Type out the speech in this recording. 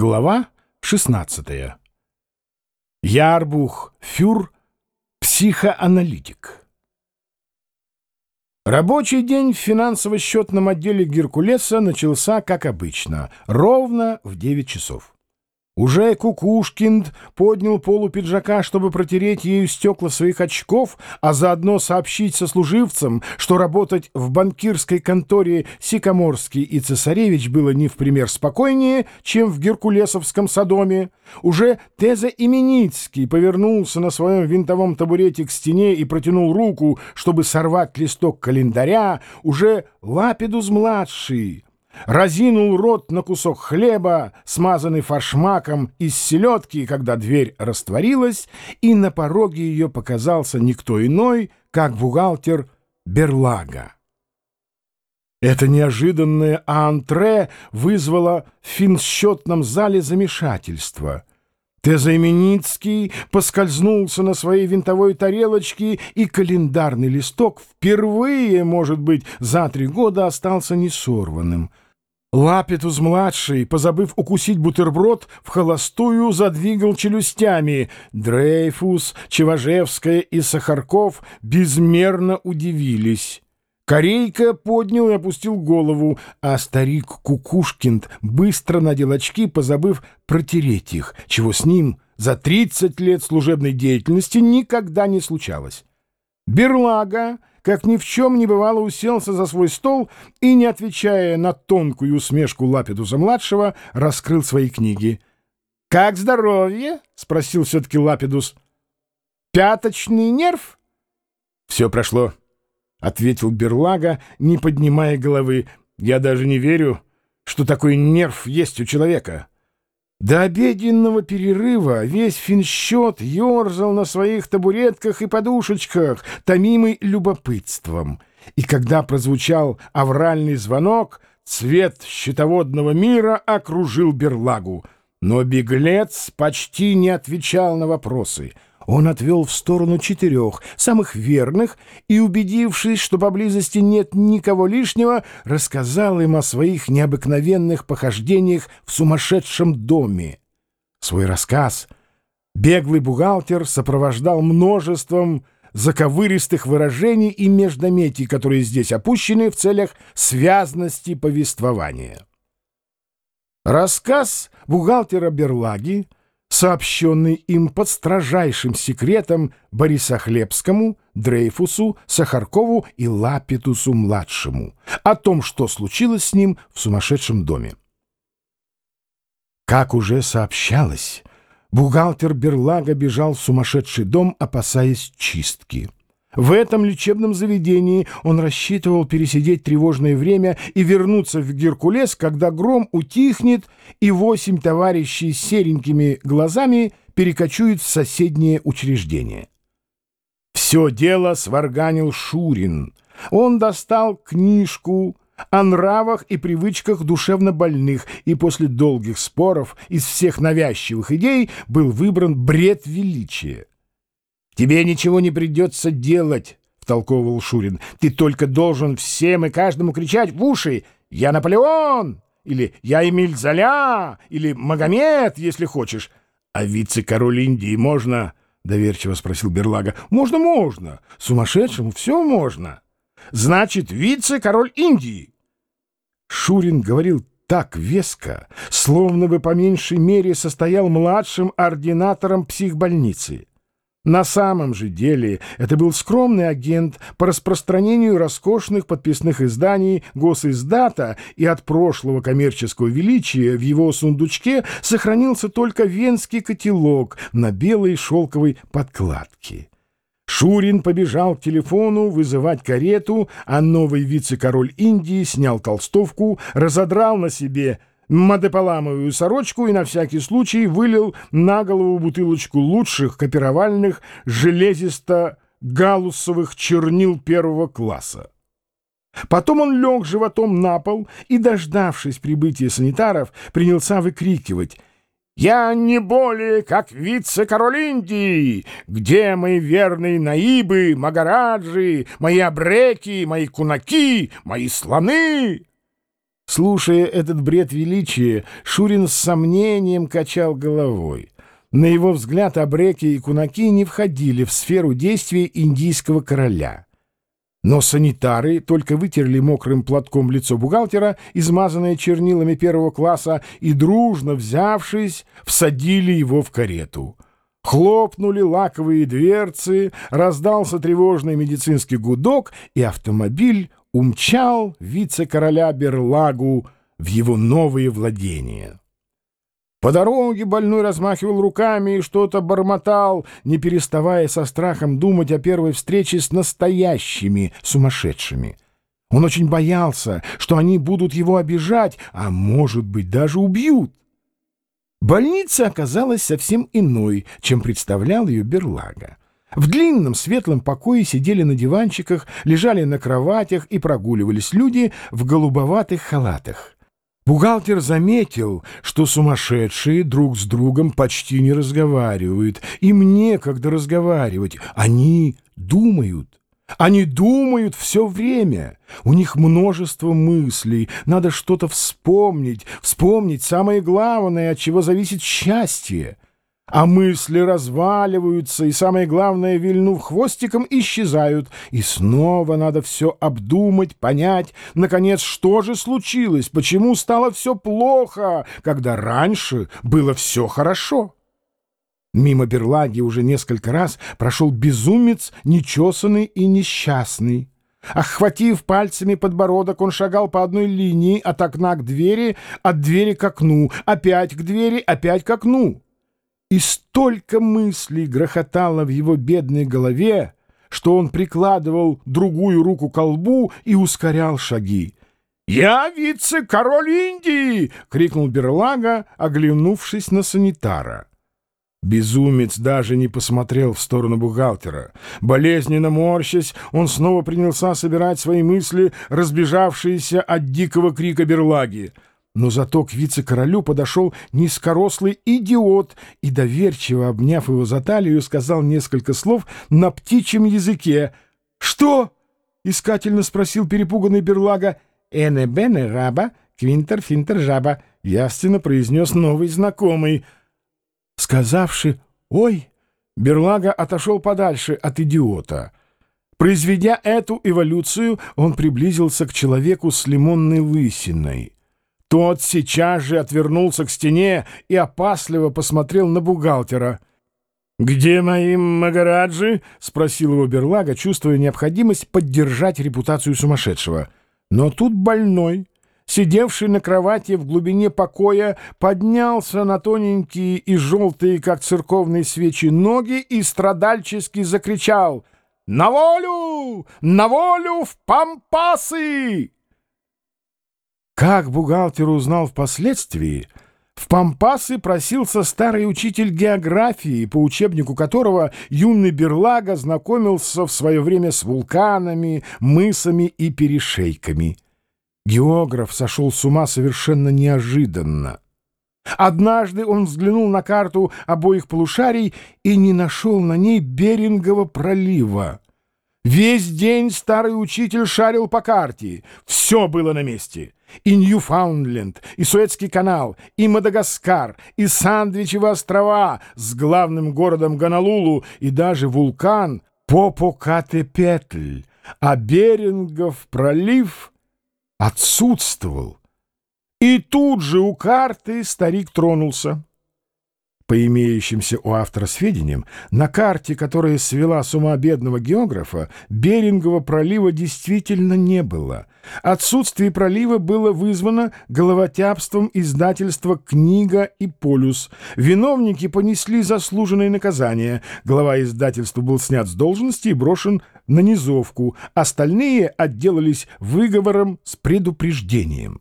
Глава 16. Ярбух Фюр, психоаналитик. Рабочий день в финансово-счетном отделе Геркулеса начался, как обычно, ровно в 9 часов. Уже Кукушкинд поднял полу пиджака, чтобы протереть ею стекла своих очков, а заодно сообщить сослуживцам, что работать в банкирской конторе Сикоморский и Цесаревич было не в пример спокойнее, чем в Геркулесовском садоме. Уже Теза Именицкий повернулся на своем винтовом табурете к стене и протянул руку, чтобы сорвать листок календаря. Уже Лапидус-младший разинул рот на кусок хлеба, смазанный фаршмаком из селедки, когда дверь растворилась, и на пороге ее показался никто иной, как бухгалтер Берлага. Это неожиданное антре вызвало в финсчетном зале замешательство. Тезаименицкий поскользнулся на своей винтовой тарелочке, и календарный листок впервые, может быть, за три года остался несорванным — Лапетус-младший, позабыв укусить бутерброд, в холостую задвигал челюстями. Дрейфус, Чеважевская и Сахарков безмерно удивились. Корейка поднял и опустил голову, а старик Кукушкинд быстро надел очки, позабыв протереть их, чего с ним за 30 лет служебной деятельности никогда не случалось. Берлага, как ни в чем не бывало, уселся за свой стол и, не отвечая на тонкую усмешку Лапидуса-младшего, раскрыл свои книги. — Как здоровье? — спросил все-таки Лапидус. — Пяточный нерв? — Все прошло, — ответил Берлага, не поднимая головы. — Я даже не верю, что такой нерв есть у человека. — до обеденного перерыва весь финсчет ерзал на своих табуретках и подушечках, томимый любопытством. И когда прозвучал авральный звонок, цвет щитоводного мира окружил берлагу. Но беглец почти не отвечал на вопросы — он отвел в сторону четырех, самых верных, и, убедившись, что поблизости нет никого лишнего, рассказал им о своих необыкновенных похождениях в сумасшедшем доме. Свой рассказ беглый бухгалтер сопровождал множеством заковыристых выражений и междометий, которые здесь опущены в целях связности повествования. Рассказ бухгалтера Берлаги — сообщенный им под строжайшим секретом Борисохлебскому, Дрейфусу, Сахаркову и Лапитусу-младшему о том, что случилось с ним в сумасшедшем доме. Как уже сообщалось, бухгалтер Берлага бежал в сумасшедший дом, опасаясь чистки. В этом лечебном заведении он рассчитывал пересидеть тревожное время и вернуться в Геркулес, когда гром утихнет, и восемь товарищей с серенькими глазами перекочуют в соседнее учреждение. Все дело сварганил Шурин. Он достал книжку о нравах и привычках душевнобольных, и после долгих споров из всех навязчивых идей был выбран бред величия. «Тебе ничего не придется делать», — втолковывал Шурин. «Ты только должен всем и каждому кричать в уши «Я Наполеон!» или «Я Эмиль Золя!» или «Магомед, если хочешь». «А вице-король Индии можно?» — доверчиво спросил Берлага. «Можно, можно. Сумасшедшему все можно. Значит, вице-король Индии». Шурин говорил так веско, словно бы по меньшей мере состоял младшим ординатором психбольницы. На самом же деле это был скромный агент по распространению роскошных подписных изданий госиздата, и от прошлого коммерческого величия в его сундучке сохранился только венский котелок на белой шелковой подкладке. Шурин побежал к телефону вызывать карету, а новый вице-король Индии снял толстовку, разодрал на себе мадеполамовую сорочку и на всякий случай вылил на голову бутылочку лучших копировальных железисто-галусовых чернил первого класса. Потом он лег животом на пол и, дождавшись прибытия санитаров, принялся выкрикивать «Я не более как вице-король Индии! Где мои верные наибы, магараджи, мои абреки, мои кунаки, мои слоны?» Слушая этот бред величия, Шурин с сомнением качал головой. На его взгляд, абреки и кунаки не входили в сферу действия индийского короля. Но санитары только вытерли мокрым платком лицо бухгалтера, измазанное чернилами первого класса, и, дружно взявшись, всадили его в карету. Хлопнули лаковые дверцы, раздался тревожный медицинский гудок, и автомобиль умчал вице-короля Берлагу в его новые владения. По дороге больной размахивал руками и что-то бормотал, не переставая со страхом думать о первой встрече с настоящими сумасшедшими. Он очень боялся, что они будут его обижать, а, может быть, даже убьют. Больница оказалась совсем иной, чем представлял ее Берлага. В длинном светлом покое сидели на диванчиках, лежали на кроватях и прогуливались люди в голубоватых халатах. Бухгалтер заметил, что сумасшедшие друг с другом почти не разговаривают. Им некогда разговаривать. Они думают. Они думают все время. У них множество мыслей. Надо что-то вспомнить. Вспомнить самое главное, от чего зависит счастье а мысли разваливаются, и, самое главное, вильнув хвостиком, исчезают. И снова надо все обдумать, понять, наконец, что же случилось, почему стало все плохо, когда раньше было все хорошо. Мимо берлаги уже несколько раз прошел безумец, нечесанный и несчастный. Охватив пальцами подбородок, он шагал по одной линии от окна к двери, от двери к окну, опять к двери, опять к окну. И столько мыслей грохотало в его бедной голове, что он прикладывал другую руку к колбу и ускорял шаги. «Я вице-король Индии!» — крикнул Берлага, оглянувшись на санитара. Безумец даже не посмотрел в сторону бухгалтера. Болезненно морщась, он снова принялся собирать свои мысли, разбежавшиеся от дикого крика Берлаги — но зато к вице-королю подошел низкорослый идиот и, доверчиво обняв его за талию, сказал несколько слов на птичьем языке. «Что?» — искательно спросил перепуганный Берлага. «Эне-бене раба, квинтер-финтер жаба», — явственно произнес новый знакомый. Сказавши «Ой!», Берлага отошел подальше от идиота. Произведя эту эволюцию, он приблизился к человеку с лимонной лысиной. Тот сейчас же отвернулся к стене и опасливо посмотрел на бухгалтера. «Где мои Магараджи?» — спросил его Берлага, чувствуя необходимость поддержать репутацию сумасшедшего. Но тут больной, сидевший на кровати в глубине покоя, поднялся на тоненькие и желтые, как церковные свечи, ноги и страдальчески закричал «На волю! На волю в пампасы!» Как бухгалтер узнал впоследствии, в Пампасы просился старый учитель географии, по учебнику которого юный Берлага знакомился в свое время с вулканами, мысами и перешейками. Географ сошел с ума совершенно неожиданно. Однажды он взглянул на карту обоих полушарий и не нашел на ней Берингова пролива. Весь день старый учитель шарил по карте. Все было на месте и Ньюфаундленд, и Суэцкий канал, и Мадагаскар, и Сандвичевы острова с главным городом Гонолулу, и даже вулкан Попокатепетль, а Берингов пролив отсутствовал. И тут же у карты старик тронулся. По имеющимся у автора сведениям, на карте, которая свела с ума бедного географа, Берингового пролива действительно не было. Отсутствие пролива было вызвано головотяпством издательства «Книга» и «Полюс». Виновники понесли заслуженное наказание. Глава издательства был снят с должности и брошен на низовку. Остальные отделались выговором с предупреждением.